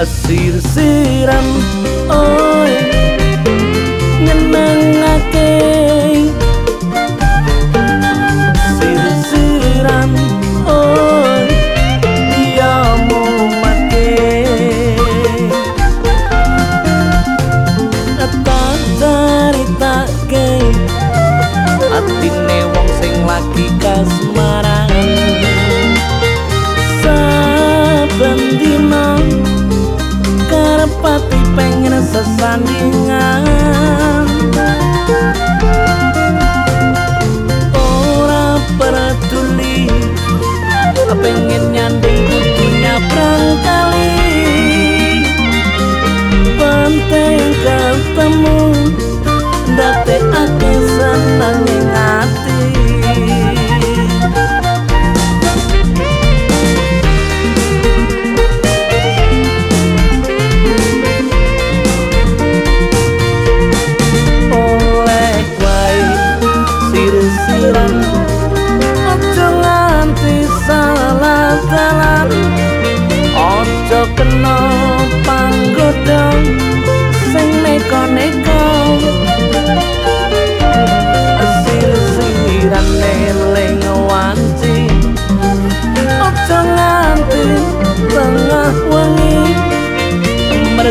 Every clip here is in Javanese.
asir-siran oi nenang ake asir-siran oi dia mu mati apa cerita ke atine wong sing lagi kasih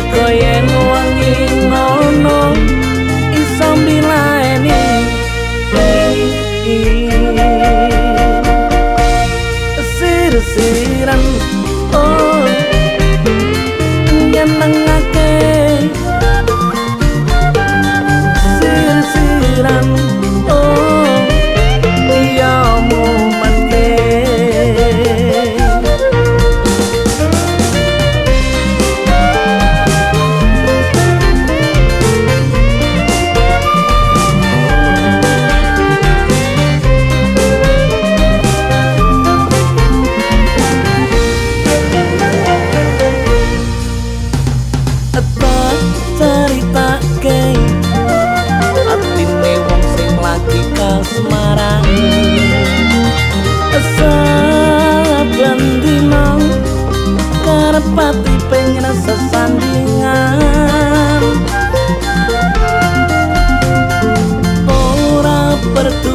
tylko jemu. but a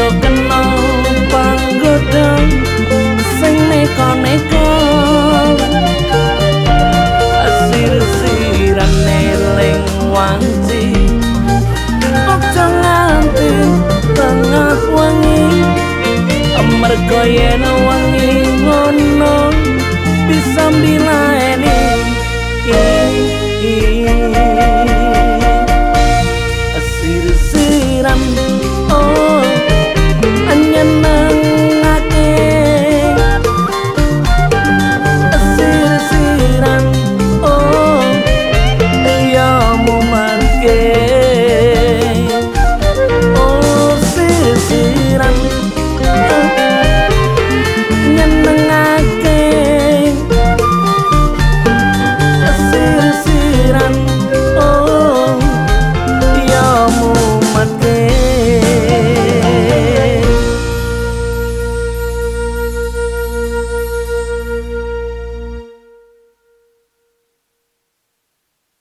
do kena panggodan sing neko neko asir siran neling wangi ojo nganti tengah wangi. Amarga yen wangi ngono bisa mbilaeni yeah, yeah.